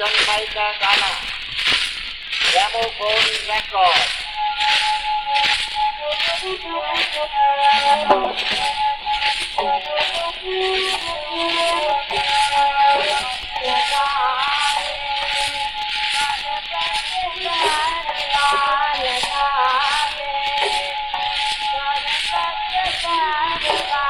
Jamaica, Ghana. Gramophone record. Bye.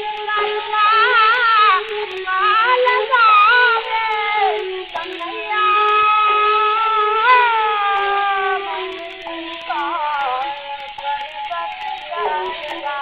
Yeah.